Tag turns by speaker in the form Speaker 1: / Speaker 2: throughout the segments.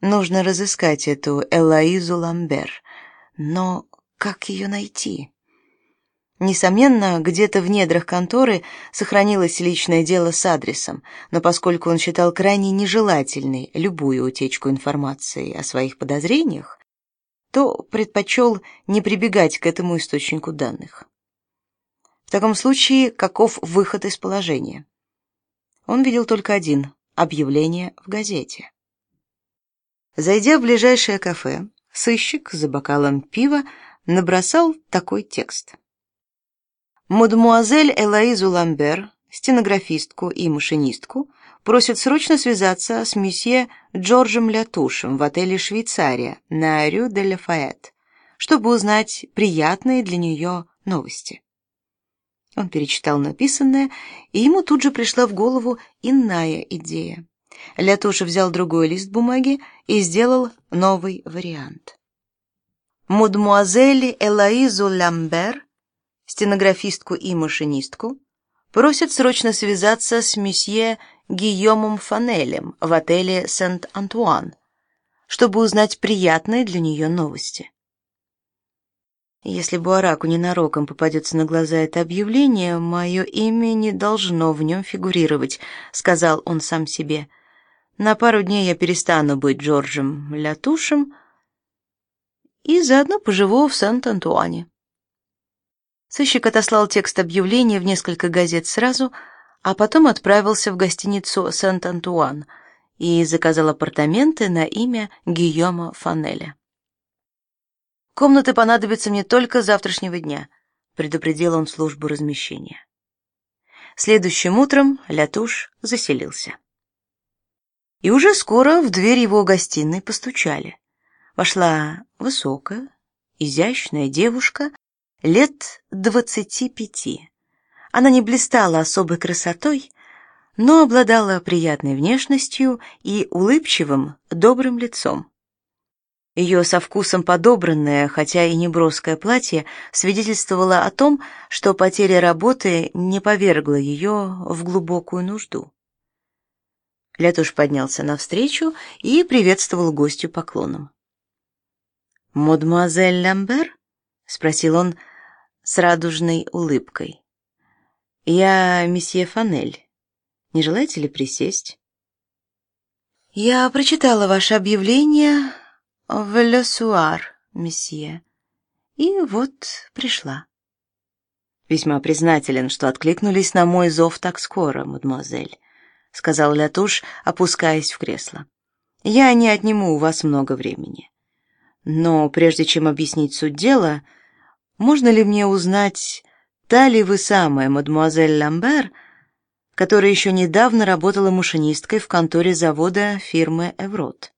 Speaker 1: Нужно разыскать эту Элоизу Ламбер. Но как ее найти? Несомненно, где-то в недрах конторы сохранилось личное дело с адресом, но поскольку он считал крайне нежелательной любую утечку информации о своих подозрениях, то предпочел не прибегать к этому источнику данных. В таком случае, каков выход из положения? Он видел только один — объявление в газете. Зайдя в ближайшее кафе, сыщик за бокалом пива набросал такой текст. Мадемуазель Элоизу Ламбер, стенографистку и машинистку, просит срочно связаться с месье Джорджем Лятушем в отеле «Швейцария» на Рю де Лафайет, чтобы узнать приятные для нее новости. Он перечитал написанное, и ему тут же пришла в голову иная идея. Лятуша взял другой лист бумаги и сделал новый вариант. Мадемуазель Элоизу Ламбер, стенографистку и машинистку, просят срочно связаться с месье Гийомом Фанелем в отеле Сент-Антуан, чтобы узнать приятные для нее новости. Если Буараку ненароком попадется на глаза это объявление, мое имя не должно в нем фигурировать, сказал он сам себе. На пару дней я перестану быть Джорджем Лятушем и заодно поживу в Сент-Антуане. Сыщик отослал текст объявления в несколько газет сразу, а потом отправился в гостиницу Сент-Антуан и заказал апартаменты на имя Гийома Фанеля. Комнаты понадобятся мне только завтрашнего дня, предупредил он службу размещения. Следующим утром Лятуш заселился. И уже скоро в дверь его гостиной постучали. Вошла высокая, изящная девушка лет двадцати пяти. Она не блистала особой красотой, но обладала приятной внешностью и улыбчивым, добрым лицом. Ее со вкусом подобранное, хотя и неброское платье свидетельствовало о том, что потеря работы не повергла ее в глубокую нужду. Лятуш поднялся навстречу и приветствовал гостью поклоном. «Мадемуазель Ламбер?» — спросил он с радужной улыбкой. «Я месье Фанель. Не желаете ли присесть?» «Я прочитала ваше объявление в «Ле Суар», месье, и вот пришла». «Весьма признателен, что откликнулись на мой зов так скоро, мадемуазель сказал Лятуш, опускаясь в кресло. Я не отниму у вас много времени. Но прежде чем объяснить суть дела, можно ли мне узнать, та ли вы самая мадемуазель Ламбер, которая еще недавно работала машинисткой в конторе завода фирмы Эврот?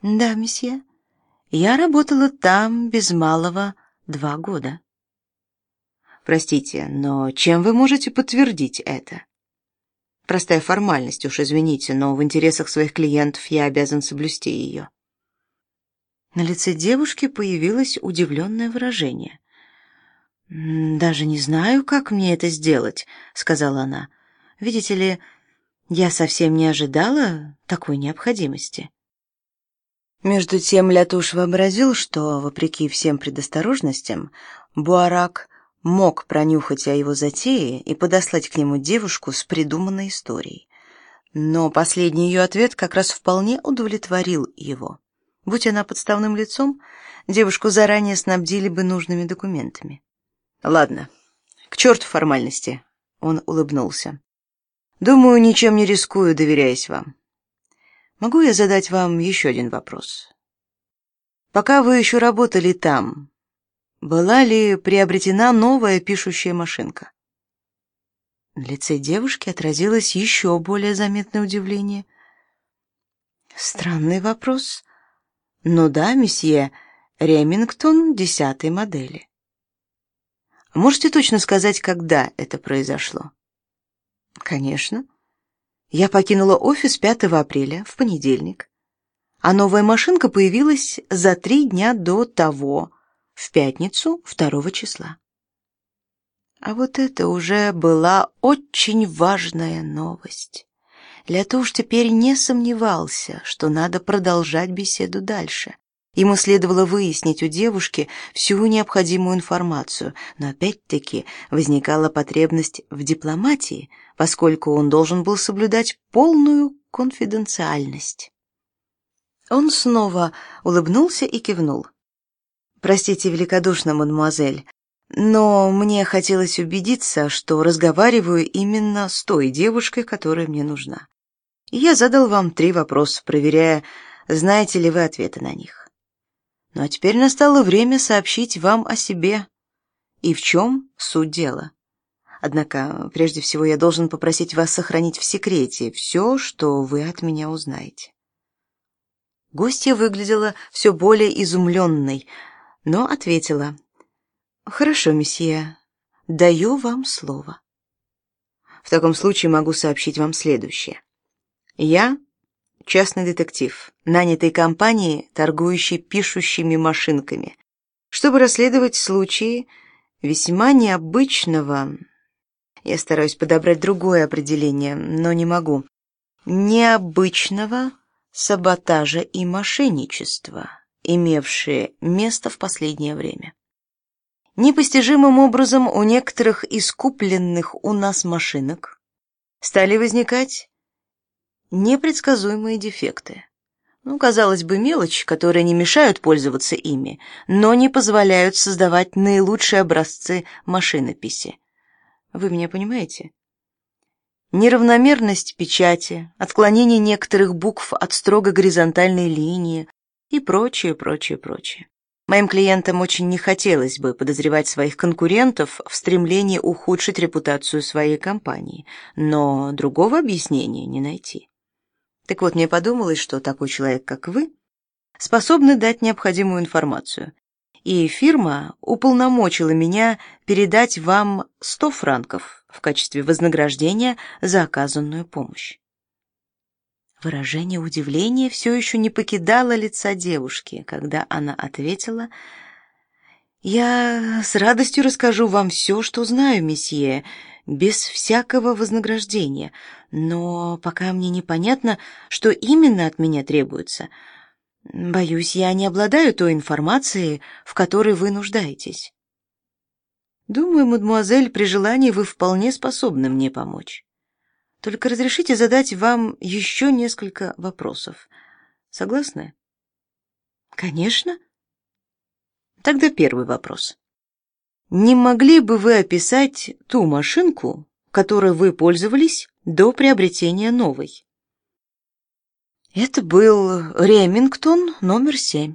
Speaker 1: Да, месье. Я работала там без малого два года. Простите, но чем вы можете подтвердить это? Простая формальность, уж извините, но в интересах своих клиентов я обязан соблюсти ее. На лице девушки появилось удивленное выражение. «Даже не знаю, как мне это сделать», — сказала она. «Видите ли, я совсем не ожидала такой необходимости». Между тем Лятуш вообразил, что, вопреки всем предосторожностям, Буарак мог пронюхать о его затее и подослать к нему девушку с придуманной историей. Но последний ее ответ как раз вполне удовлетворил его. Будь она подставным лицом, девушку заранее снабдили бы нужными документами. Ладно, к черту формальности, он улыбнулся. Думаю, ничем не рискую, доверяясь вам. Могу я задать вам еще один вопрос? Пока вы еще работали там, была ли приобретена новая пишущая машинка. На лице девушки отразилось еще более заметное удивление. Странный вопрос. Ну да, месье, Ремингтон десятой модели. Можете точно сказать, когда это произошло? Конечно. Я покинула офис 5 апреля, в понедельник. А новая машинка появилась за три дня до того, в пятницу второго числа. А вот это уже была очень важная новость. Лето уж теперь не сомневался, что надо продолжать беседу дальше. Ему следовало выяснить у девушки всю необходимую информацию, но опять-таки возникала потребность в дипломатии, поскольку он должен был соблюдать полную конфиденциальность. Он снова улыбнулся и кивнул. Простите великодушно, мадемуазель, но мне хотелось убедиться, что разговариваю именно с той девушкой, которая мне нужна. я задал вам три вопроса, проверяя, знаете ли вы ответы на них. Ну а теперь настало время сообщить вам о себе и в чем суть дела. Однако, прежде всего, я должен попросить вас сохранить в секрете все, что вы от меня узнаете. Гостья выглядела все более изумленной, но ответила: "Хорошо, месье, даю вам слово. В таком случае могу сообщить вам следующее. Я частный детектив, нанятый компанией, торгующей пишущими машинками, чтобы расследовать случаи весьма необычного. Я стараюсь подобрать другое определение, но не могу. Необычного саботажа и мошенничества, имевшие место в последнее время. Непостижимым образом у некоторых искупленных у нас машинок стали возникать непредсказуемые дефекты. Ну, казалось бы, мелочи, которые не мешают пользоваться ими, но не позволяют создавать наилучшие образцы машинописи. Вы меня понимаете? Неравномерность печати, отклонение некоторых букв от строго горизонтальной линии и прочее, прочее, прочее. Моим клиентам очень не хотелось бы подозревать своих конкурентов в стремлении ухудшить репутацию своей компании, но другого объяснения не найти. Так вот, мне подумалось, что такой человек, как вы, способны дать необходимую информацию. И фирма уполномочила меня передать вам 100 франков в качестве вознаграждения за оказанную помощь. Выражение удивления все еще не покидало лица девушки, когда она ответила: "Я с радостью расскажу вам все, что знаю, месье, без всякого вознаграждения, но пока мне непонятно, что именно от меня требуется. Боюсь, я не обладаю той информацией, в которой вы нуждаетесь. Думаю, мадемуазель, при желании вы вполне способны мне помочь. Только разрешите задать вам еще несколько вопросов. Согласны? Конечно. Тогда первый вопрос. Не могли бы вы описать ту машинку, которой вы пользовались до приобретения новой? Это был Ремингтон номер семь.